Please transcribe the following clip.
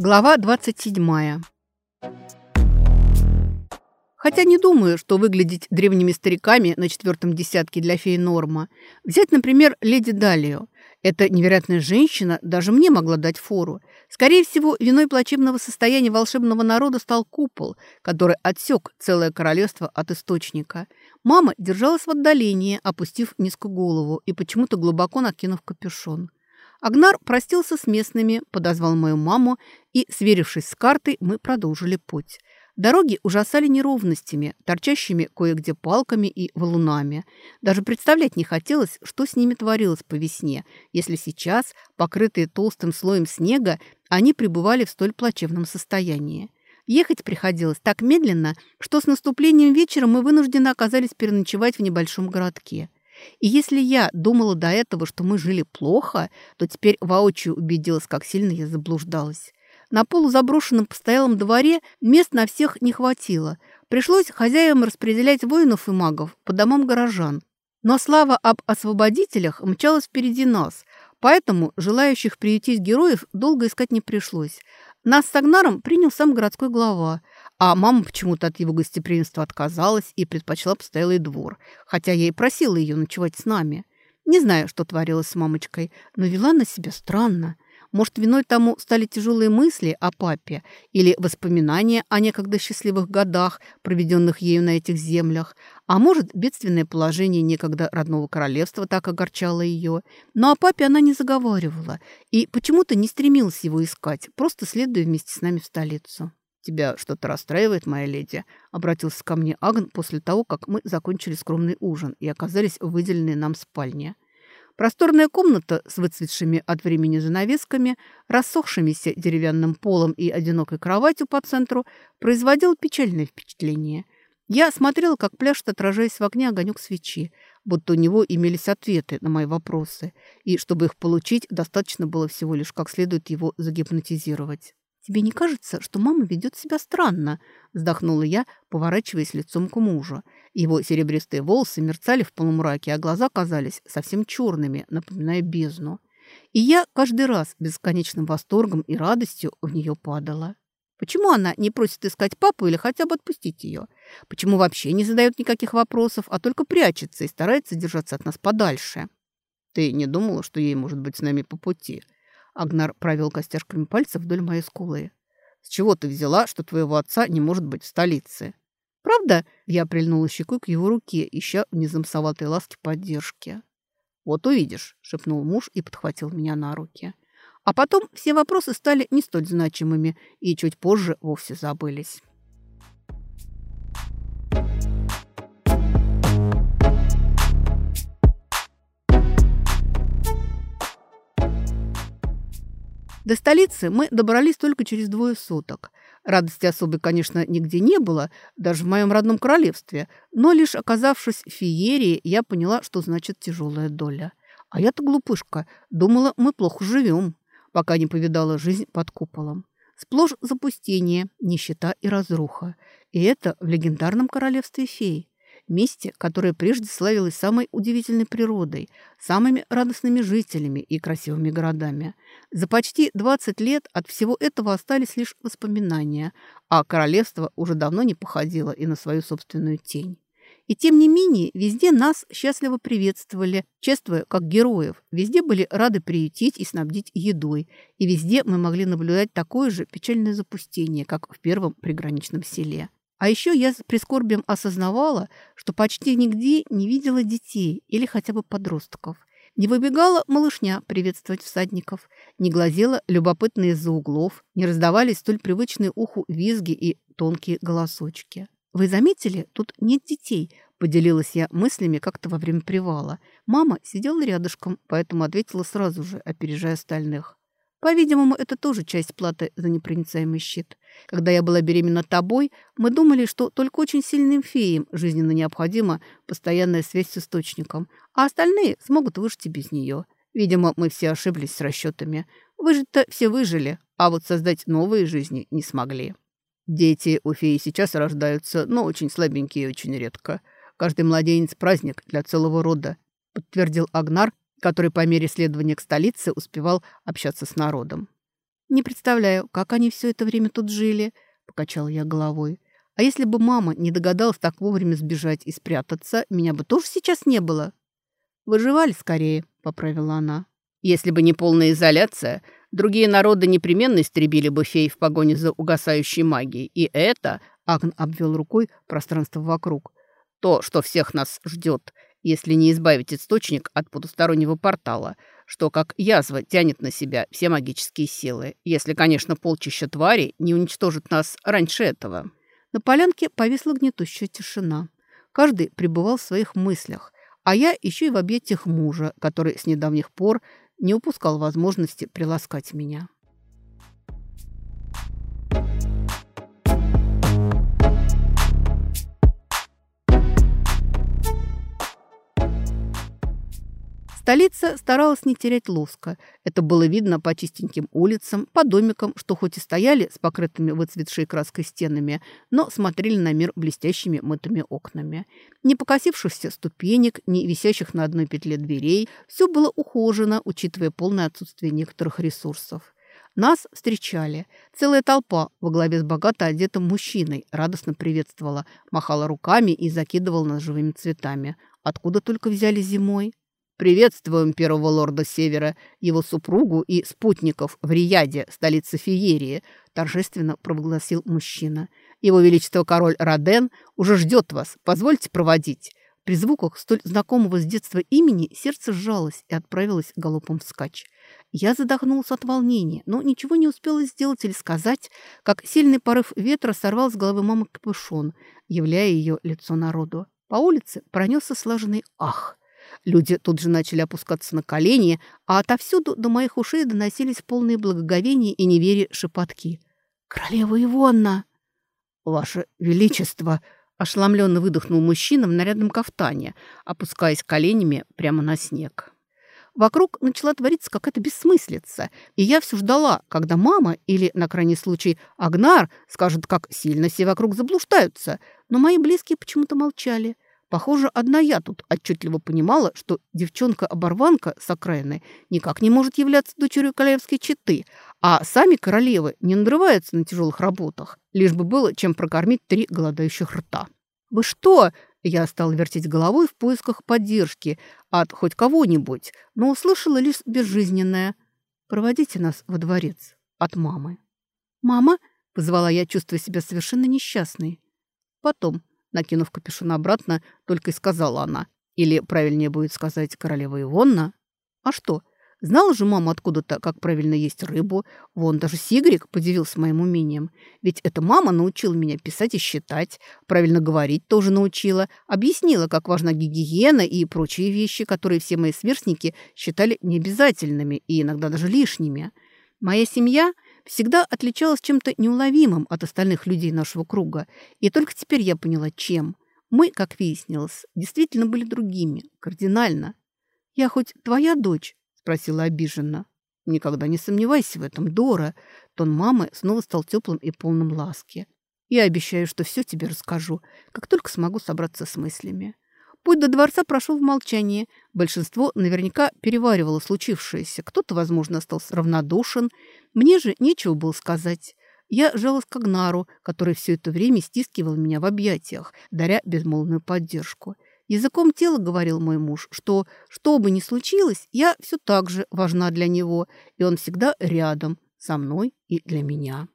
Глава 27. Хотя не думаю, что выглядеть древними стариками на четвертом десятке для феи норма. Взять, например, леди Далию. Эта невероятная женщина даже мне могла дать фору. Скорее всего, виной плачевного состояния волшебного народа стал купол, который отсек целое королевство от источника. Мама держалась в отдалении, опустив низко голову и почему-то глубоко накинув капюшон. Агнар простился с местными, подозвал мою маму, и, сверившись с картой, мы продолжили путь. Дороги ужасали неровностями, торчащими кое-где палками и валунами. Даже представлять не хотелось, что с ними творилось по весне, если сейчас, покрытые толстым слоем снега, они пребывали в столь плачевном состоянии. Ехать приходилось так медленно, что с наступлением вечера мы вынуждены оказались переночевать в небольшом городке. И если я думала до этого, что мы жили плохо, то теперь воочию убедилась, как сильно я заблуждалась. На полузаброшенном постоялом дворе мест на всех не хватило. Пришлось хозяевам распределять воинов и магов по домам горожан. Но слава об освободителях мчалась впереди нас, поэтому желающих приютить героев долго искать не пришлось. Нас с Агнаром принял сам городской глава – а мама почему-то от его гостеприимства отказалась и предпочла постоялый двор, хотя я и просила ее ночевать с нами. Не знаю, что творилось с мамочкой, но вела на себя странно. Может, виной тому стали тяжелые мысли о папе или воспоминания о некогда счастливых годах, проведенных ею на этих землях, а может, бедственное положение некогда родного королевства так огорчало ее. Но о папе она не заговаривала и почему-то не стремилась его искать, просто следуя вместе с нами в столицу. «Тебя что-то расстраивает, моя леди?» — обратился ко мне Агн после того, как мы закончили скромный ужин и оказались в выделенной нам спальне. Просторная комната с выцветшими от времени занавесками, рассохшимися деревянным полом и одинокой кроватью по центру производила печальное впечатление. Я смотрела, как пляшет, отражаясь в огне огонек свечи, будто у него имелись ответы на мои вопросы, и чтобы их получить, достаточно было всего лишь как следует его загипнотизировать. «Тебе не кажется, что мама ведет себя странно?» – вздохнула я, поворачиваясь лицом к мужу. Его серебристые волосы мерцали в полумраке, а глаза казались совсем черными, напоминая бездну. И я каждый раз бесконечным восторгом и радостью в нее падала. Почему она не просит искать папу или хотя бы отпустить ее? Почему вообще не задает никаких вопросов, а только прячется и старается держаться от нас подальше? Ты не думала, что ей может быть с нами по пути?» Агнар провел костяшками пальцев вдоль моей скулы. «С чего ты взяла, что твоего отца не может быть в столице?» «Правда?» Я прильнула щекой к его руке, ища в незамсоватой ласке поддержки. «Вот увидишь», — шепнул муж и подхватил меня на руки. А потом все вопросы стали не столь значимыми и чуть позже вовсе забылись. До столицы мы добрались только через двое суток. Радости особой, конечно, нигде не было, даже в моем родном королевстве, но лишь оказавшись в феерии, я поняла, что значит тяжелая доля. А я-то глупышка, думала, мы плохо живем, пока не повидала жизнь под куполом. Сплошь запустение, нищета и разруха. И это в легендарном королевстве фей месте, которое прежде славилось самой удивительной природой, самыми радостными жителями и красивыми городами. За почти 20 лет от всего этого остались лишь воспоминания, а королевство уже давно не походило и на свою собственную тень. И тем не менее, везде нас счастливо приветствовали, чествуя как героев. Везде были рады приютить и снабдить едой. И везде мы могли наблюдать такое же печальное запустение, как в первом приграничном селе. А еще я с прискорбием осознавала, что почти нигде не видела детей или хотя бы подростков. Не выбегала малышня приветствовать всадников, не глазела любопытные из-за углов, не раздавались столь привычные уху визги и тонкие голосочки. «Вы заметили, тут нет детей», – поделилась я мыслями как-то во время привала. Мама сидела рядышком, поэтому ответила сразу же, опережая остальных. По-видимому, это тоже часть платы за непроницаемый щит. Когда я была беременна тобой, мы думали, что только очень сильным феям жизненно необходима постоянная связь с источником, а остальные смогут выжить и без нее. Видимо, мы все ошиблись с расчетами. Выжить-то все выжили, а вот создать новые жизни не смогли. Дети у феи сейчас рождаются, но очень слабенькие и очень редко. Каждый младенец – праздник для целого рода, подтвердил Агнар, который по мере следования к столице успевал общаться с народом. Не представляю, как они все это время тут жили, покачала я головой. А если бы мама не догадалась так вовремя сбежать и спрятаться, меня бы тоже сейчас не было. Выживали скорее, поправила она. Если бы не полная изоляция, другие народы непременно истребили бы фей в погоне за угасающей магией. И это, Агн обвел рукой пространство вокруг, то, что всех нас ждет, если не избавить источник от потустороннего портала, что как язва тянет на себя все магические силы, если, конечно, полчища тварей не уничтожит нас раньше этого. На полянке повисла гнетущая тишина. Каждый пребывал в своих мыслях, а я еще и в объятиях мужа, который с недавних пор не упускал возможности приласкать меня. Столица старалась не терять лоска. Это было видно по чистеньким улицам, по домикам, что хоть и стояли с покрытыми выцветшей краской стенами, но смотрели на мир блестящими мытыми окнами. Не покосившихся ступенек, не висящих на одной петле дверей, все было ухожено, учитывая полное отсутствие некоторых ресурсов. Нас встречали. Целая толпа во главе с богато одетым мужчиной радостно приветствовала, махала руками и закидывала нас живыми цветами. Откуда только взяли зимой? «Приветствуем первого лорда Севера, его супругу и спутников в Рияде, столице Феерии», торжественно провозгласил мужчина. «Его Величество король Роден уже ждет вас. Позвольте проводить». При звуках столь знакомого с детства имени сердце сжалось и отправилось галопом вскачь. Я задохнулся от волнения, но ничего не успела сделать или сказать, как сильный порыв ветра сорвал с головы мамы капюшон, являя ее лицо народу. По улице пронесся слаженный «ах». Люди тут же начали опускаться на колени, а отовсюду до моих ушей доносились полные благоговения и неверия шепотки. «Королева Ивонна!» «Ваше Величество!» – ошеломленно выдохнул мужчина в нарядном кафтане, опускаясь коленями прямо на снег. Вокруг начала твориться какая-то бессмыслица, и я все ждала, когда мама или, на крайний случай, Агнар скажет, как сильно все вокруг заблуждаются, но мои близкие почему-то молчали – Похоже, одна я тут отчетливо понимала, что девчонка-оборванка с окраины никак не может являться дочерью королевской четы, а сами королевы не надрываются на тяжелых работах, лишь бы было чем прокормить три голодающих рта. «Вы что?» Я стала вертеть головой в поисках поддержки от хоть кого-нибудь, но услышала лишь безжизненное «Проводите нас во дворец» от мамы. «Мама?» – позвала я, чувствуя себя совершенно несчастной. Потом Накинув капюшон обратно, только и сказала она. Или, правильнее будет сказать, королева Ивонна. А что? Знала же мама откуда-то, как правильно есть рыбу. Вон, даже Сигрик подивился моим умением. Ведь эта мама научила меня писать и считать, правильно говорить тоже научила, объяснила, как важна гигиена и прочие вещи, которые все мои сверстники считали необязательными и иногда даже лишними. Моя семья – всегда отличалась чем-то неуловимым от остальных людей нашего круга. И только теперь я поняла, чем. Мы, как выяснилось, действительно были другими, кардинально. «Я хоть твоя дочь?» – спросила обиженно. «Никогда не сомневайся в этом, Дора». Тон мамы снова стал теплым и полным ласки. «Я обещаю, что все тебе расскажу, как только смогу собраться с мыслями». Путь до дворца прошел в молчании. Большинство наверняка переваривало случившееся. Кто-то, возможно, остался равнодушен. Мне же нечего было сказать. Я жалась к Агнару, который все это время стискивал меня в объятиях, даря безмолвную поддержку. Языком тела говорил мой муж, что, что бы ни случилось, я все так же важна для него, и он всегда рядом, со мной и для меня.